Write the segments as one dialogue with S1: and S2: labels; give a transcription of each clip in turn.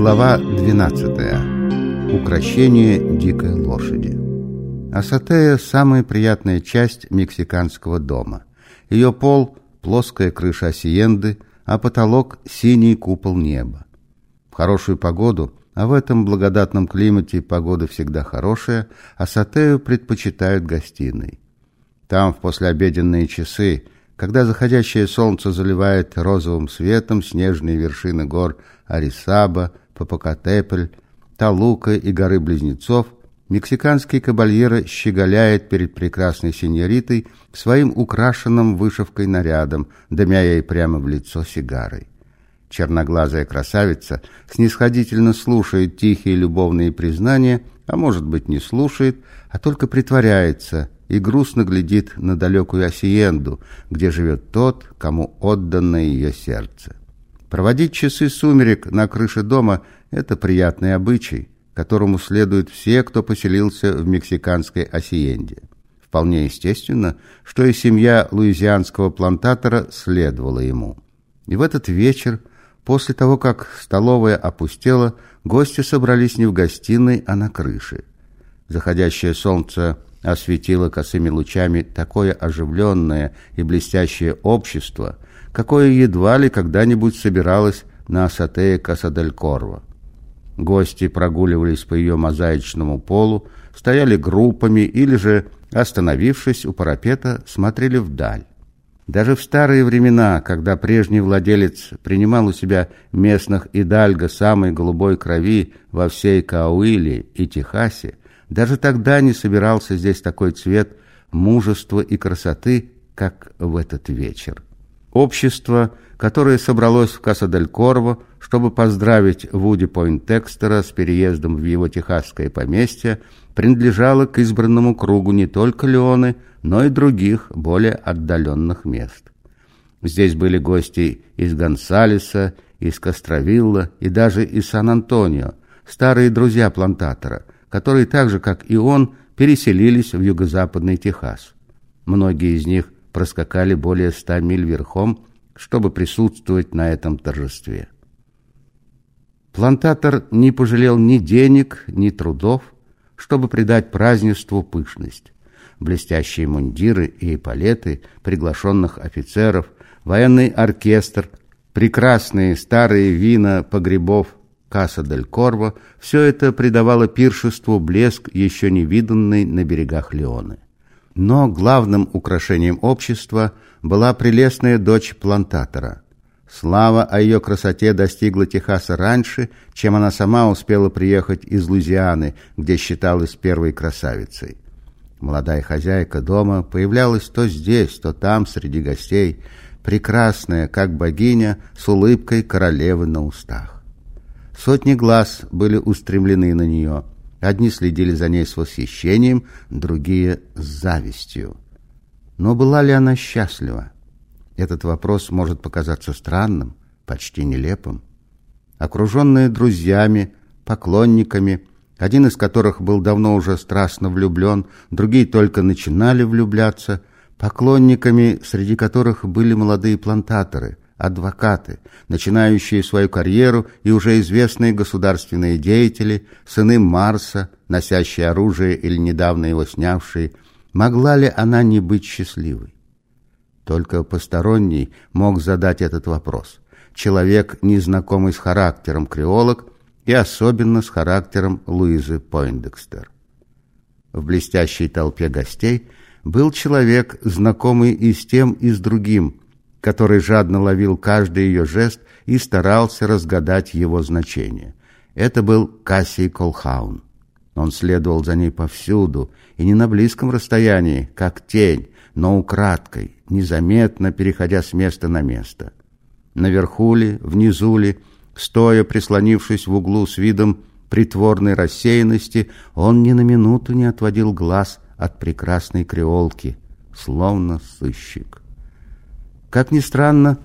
S1: Глава 12. Укращение дикой лошади. Асатея – самая приятная часть мексиканского дома. Ее пол – плоская крыша осиенды, а потолок – синий купол неба. В хорошую погоду, а в этом благодатном климате погода всегда хорошая, Асатею предпочитают гостиной. Там в послеобеденные часы – когда заходящее солнце заливает розовым светом снежные вершины гор Арисаба, Папакатепль, Талука и горы Близнецов, мексиканский кабальера щеголяет перед прекрасной сеньоритой своим украшенным вышивкой нарядом, дымя ей прямо в лицо сигарой. Черноглазая красавица снисходительно слушает тихие любовные признания, а может быть не слушает, а только притворяется – и грустно глядит на далекую Осиенду, где живет тот, кому отдано ее сердце. Проводить часы сумерек на крыше дома – это приятный обычай, которому следуют все, кто поселился в мексиканской Осиенде. Вполне естественно, что и семья луизианского плантатора следовала ему. И в этот вечер, после того, как столовая опустела, гости собрались не в гостиной, а на крыше. Заходящее солнце – осветило косыми лучами такое оживленное и блестящее общество, какое едва ли когда-нибудь собиралось на Асатее Касаделькорво. Гости прогуливались по ее мозаичному полу, стояли группами или же, остановившись у парапета, смотрели вдаль. Даже в старые времена, когда прежний владелец принимал у себя местных идальго самой голубой крови во всей Кауиле и Техасе, даже тогда не собирался здесь такой цвет мужества и красоты, как в этот вечер. Общество, которое собралось в Каса-дель-Корво, чтобы поздравить Вуди Пойнтекстера с переездом в его техасское поместье, принадлежало к избранному кругу не только Леоны, но и других, более отдаленных мест. Здесь были гости из Гонсалеса, из Костровилла и даже из Сан-Антонио, старые друзья плантатора – которые так же, как и он, переселились в юго-западный Техас. Многие из них проскакали более ста миль верхом, чтобы присутствовать на этом торжестве. Плантатор не пожалел ни денег, ни трудов, чтобы придать празднеству пышность. Блестящие мундиры и эполеты приглашенных офицеров, военный оркестр, прекрасные старые вина погребов Каса дель Корво, все это придавало пиршеству блеск, еще не виданный на берегах Леоны. Но главным украшением общества была прелестная дочь плантатора. Слава о ее красоте достигла Техаса раньше, чем она сама успела приехать из Луизианы, где считалась первой красавицей. Молодая хозяйка дома появлялась то здесь, то там, среди гостей, прекрасная, как богиня, с улыбкой королевы на устах. Сотни глаз были устремлены на нее. Одни следили за ней с восхищением, другие — с завистью. Но была ли она счастлива? Этот вопрос может показаться странным, почти нелепым. Окруженная друзьями, поклонниками, один из которых был давно уже страстно влюблен, другие только начинали влюбляться, поклонниками, среди которых были молодые плантаторы, адвокаты, начинающие свою карьеру и уже известные государственные деятели, сыны Марса, носящие оружие или недавно его снявшие, могла ли она не быть счастливой? Только посторонний мог задать этот вопрос. Человек, незнакомый с характером креолог и особенно с характером Луизы Пойндекстер. В блестящей толпе гостей был человек, знакомый и с тем, и с другим, который жадно ловил каждый ее жест и старался разгадать его значение. Это был Кассий Колхаун. Он следовал за ней повсюду, и не на близком расстоянии, как тень, но украдкой, незаметно переходя с места на место. Наверху ли, внизу ли, стоя прислонившись в углу с видом притворной рассеянности, он ни на минуту не отводил глаз от прекрасной креолки, словно сыщик. Как ни странно,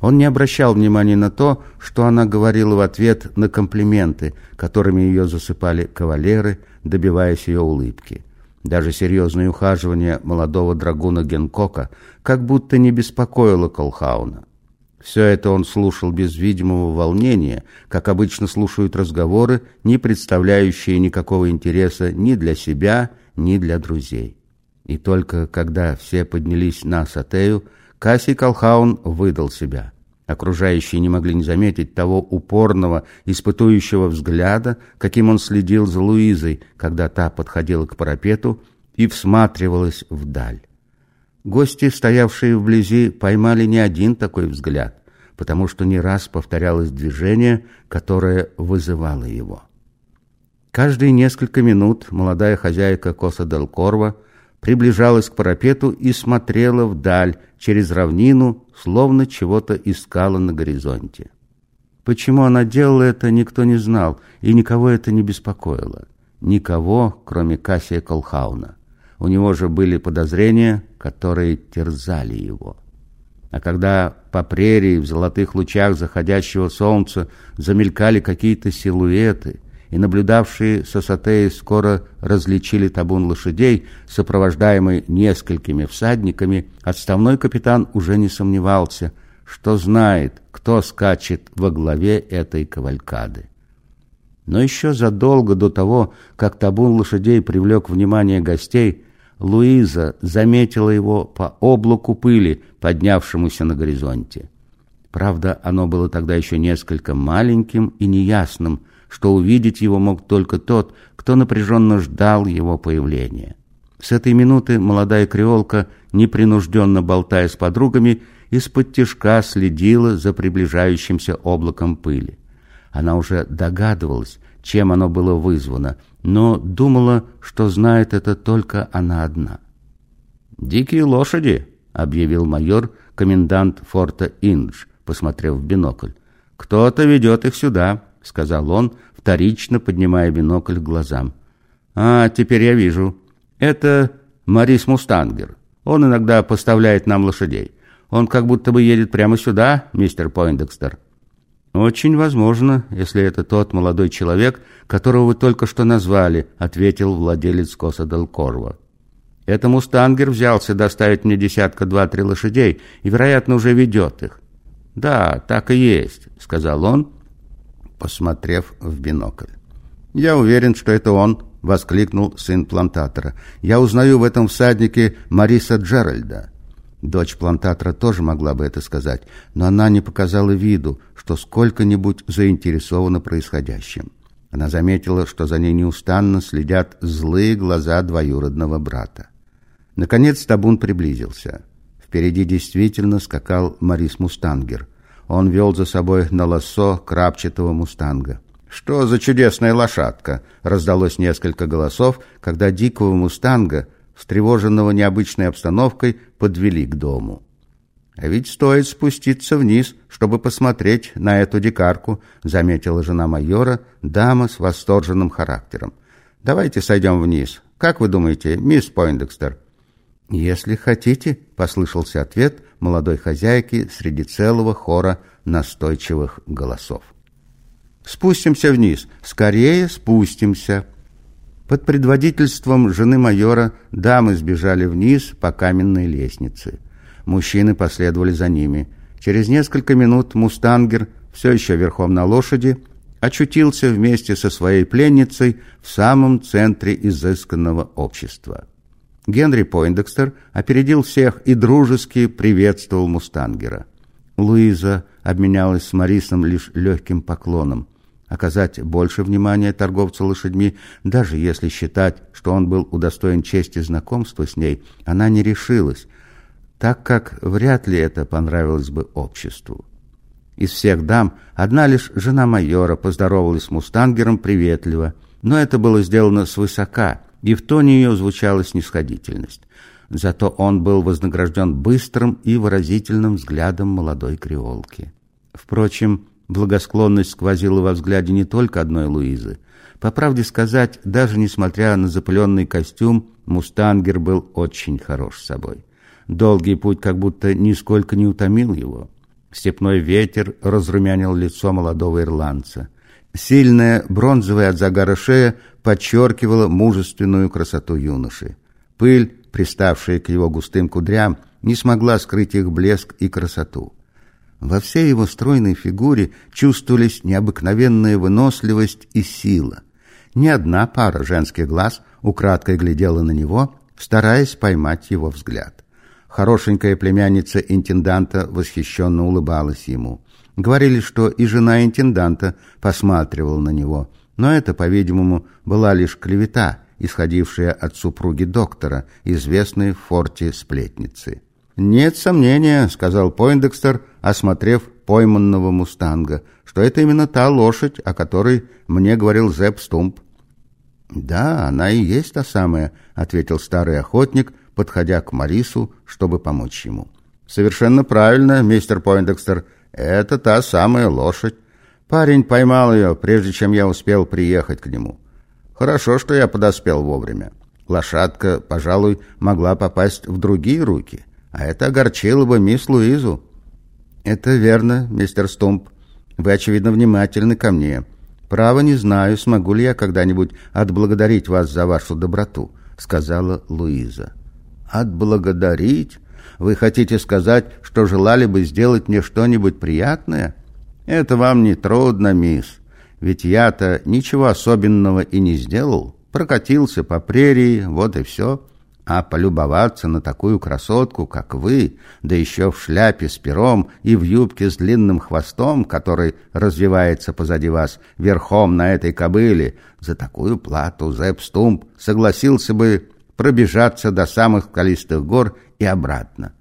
S1: он не обращал внимания на то, что она говорила в ответ на комплименты, которыми ее засыпали кавалеры, добиваясь ее улыбки. Даже серьезное ухаживание молодого драгуна Генкока как будто не беспокоило Колхауна. Все это он слушал без видимого волнения, как обычно слушают разговоры, не представляющие никакого интереса ни для себя, ни для друзей. И только когда все поднялись на Сатею, Кассий Колхаун выдал себя. Окружающие не могли не заметить того упорного, испытующего взгляда, каким он следил за Луизой, когда та подходила к парапету и всматривалась вдаль. Гости, стоявшие вблизи, поймали не один такой взгляд, потому что не раз повторялось движение, которое вызывало его. Каждые несколько минут молодая хозяйка Коса Дел Корво приближалась к парапету и смотрела вдаль, через равнину, словно чего-то искала на горизонте. Почему она делала это, никто не знал, и никого это не беспокоило. Никого, кроме Кассия Колхауна. У него же были подозрения, которые терзали его. А когда по прерии в золотых лучах заходящего солнца замелькали какие-то силуэты, и наблюдавшие со Сатеи скоро различили табун лошадей, сопровождаемый несколькими всадниками, отставной капитан уже не сомневался, что знает, кто скачет во главе этой кавалькады. Но еще задолго до того, как табун лошадей привлек внимание гостей, Луиза заметила его по облаку пыли, поднявшемуся на горизонте. Правда, оно было тогда еще несколько маленьким и неясным, что увидеть его мог только тот, кто напряженно ждал его появления. С этой минуты молодая креолка, непринужденно болтая с подругами, из-под тишка следила за приближающимся облаком пыли. Она уже догадывалась, чем оно было вызвано, но думала, что знает это только она одна. «Дикие лошади!» — объявил майор, комендант форта Индж, посмотрев в бинокль. «Кто-то ведет их сюда», — сказал он, вторично поднимая бинокль к глазам. «А, теперь я вижу. Это Марис Мустангер. Он иногда поставляет нам лошадей. Он как будто бы едет прямо сюда, мистер Пойндекстер». «Очень возможно, если это тот молодой человек, которого вы только что назвали», ответил владелец Коса Дел Корво. «Это Мустангер взялся доставить мне десятка два-три лошадей и, вероятно, уже ведет их». «Да, так и есть», — сказал он, посмотрев в бинокль. «Я уверен, что это он», — воскликнул сын плантатора. «Я узнаю в этом всаднике Мариса Джеральда». Дочь плантатора тоже могла бы это сказать, но она не показала виду, что сколько-нибудь заинтересована происходящим. Она заметила, что за ней неустанно следят злые глаза двоюродного брата. Наконец табун приблизился. Впереди действительно скакал Марис Мустангер. Он вел за собой на лассо крапчатого мустанга. «Что за чудесная лошадка!» — раздалось несколько голосов, когда дикого мустанга встревоженного необычной обстановкой, подвели к дому. «А ведь стоит спуститься вниз, чтобы посмотреть на эту дикарку», заметила жена майора, дама с восторженным характером. «Давайте сойдем вниз. Как вы думаете, мисс Пойндекстер?» «Если хотите», — послышался ответ молодой хозяйки среди целого хора настойчивых голосов. «Спустимся вниз! Скорее спустимся!» Под предводительством жены майора дамы сбежали вниз по каменной лестнице. Мужчины последовали за ними. Через несколько минут мустангер, все еще верхом на лошади, очутился вместе со своей пленницей в самом центре изысканного общества. Генри Пойндекстер опередил всех и дружески приветствовал мустангера. Луиза обменялась с Марисом лишь легким поклоном оказать больше внимания торговцу лошадьми, даже если считать, что он был удостоен чести знакомства с ней, она не решилась, так как вряд ли это понравилось бы обществу. Из всех дам одна лишь жена майора поздоровалась с мустангером приветливо, но это было сделано свысока, и в тоне ее звучала снисходительность. Зато он был вознагражден быстрым и выразительным взглядом молодой креолки. Впрочем, Благосклонность сквозила во взгляде не только одной Луизы. По правде сказать, даже несмотря на запыленный костюм, Мустангер был очень хорош собой. Долгий путь как будто нисколько не утомил его. Степной ветер разрумянил лицо молодого ирландца. Сильная, бронзовая от загара шея подчеркивала мужественную красоту юноши. Пыль, приставшая к его густым кудрям, не смогла скрыть их блеск и красоту. Во всей его стройной фигуре чувствовались необыкновенная выносливость и сила. Ни одна пара женских глаз украдкой глядела на него, стараясь поймать его взгляд. Хорошенькая племянница интенданта восхищенно улыбалась ему. Говорили, что и жена интенданта посматривала на него, но это, по-видимому, была лишь клевета, исходившая от супруги доктора, известной в форте сплетницы. «Нет сомнения», — сказал Пойндекстер, осмотрев пойманного мустанга, что это именно та лошадь, о которой мне говорил Зепп Стумп. «Да, она и есть та самая», — ответил старый охотник, подходя к Марису, чтобы помочь ему. «Совершенно правильно, мистер Пойндекстер. Это та самая лошадь. Парень поймал ее, прежде чем я успел приехать к нему. Хорошо, что я подоспел вовремя. Лошадка, пожалуй, могла попасть в другие руки, а это огорчило бы мисс Луизу». «Это верно, мистер Стумп. Вы, очевидно, внимательны ко мне. Право не знаю, смогу ли я когда-нибудь отблагодарить вас за вашу доброту», — сказала Луиза. «Отблагодарить? Вы хотите сказать, что желали бы сделать мне что-нибудь приятное? Это вам не трудно, мисс. Ведь я-то ничего особенного и не сделал. Прокатился по прерии, вот и все. А полюбоваться на такую красотку, как вы, да еще в шляпе с пером и в юбке с длинным хвостом, который развивается позади вас верхом на этой кобыле, за такую плату Зепп Стумп согласился бы пробежаться до самых скалистых гор и обратно.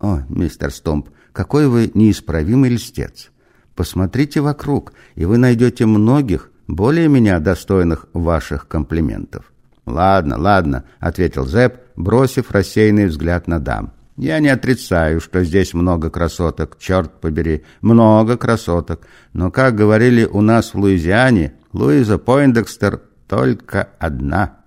S1: О, мистер Стумп, какой вы неисправимый льстец! Посмотрите вокруг, и вы найдете многих, более меня достойных ваших комплиментов. «Ладно, ладно», — ответил Зэп, бросив рассеянный взгляд на дам. «Я не отрицаю, что здесь много красоток, черт побери, много красоток. Но, как говорили у нас в Луизиане, Луиза Пойндекстер только одна».